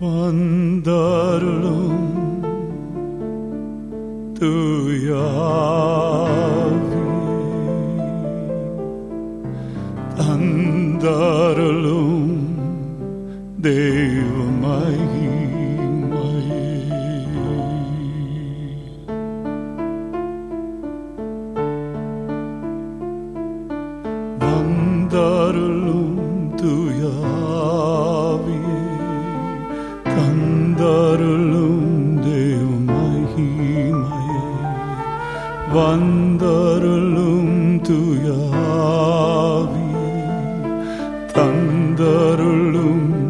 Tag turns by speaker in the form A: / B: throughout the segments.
A: mandarlım duyavi dandarlım devamai wanderlum tu javi tandarlum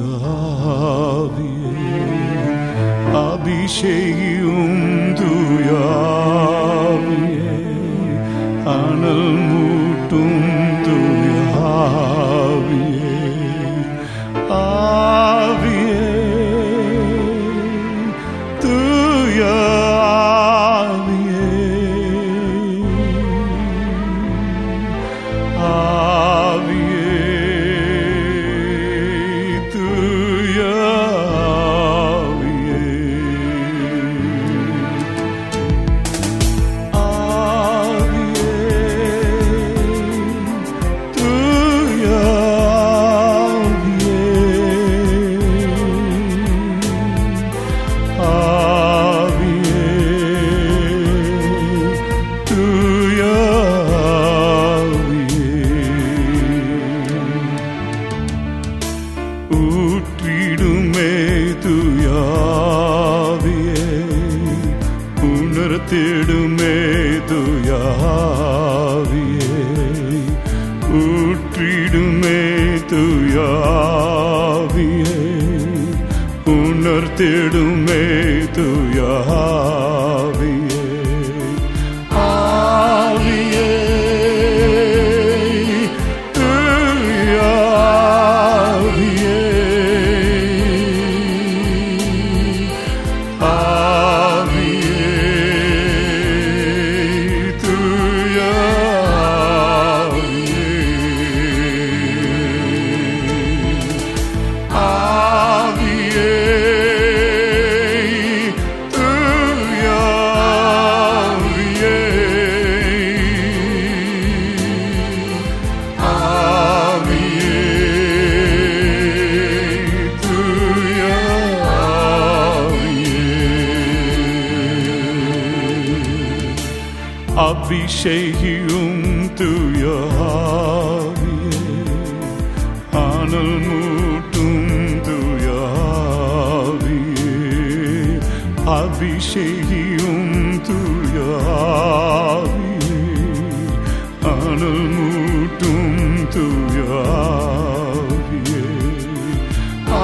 A: Yahweh അഭിഷേകിയും ദുയാവിയെ അണൽ മൂ ஊற்றிடுமே துயாவியே. உணர்த்திடுமே துயாவியே. ஊற்றிடுமே துயாவியே. உணர்த்திடுமே துயா அபிஷேகியும் துயாவியே ஆனல் மூட்டும் துயாவியே அபிஷேகியும் துயாவியே ஆனல் மூட்டும் துயாவியே ஆ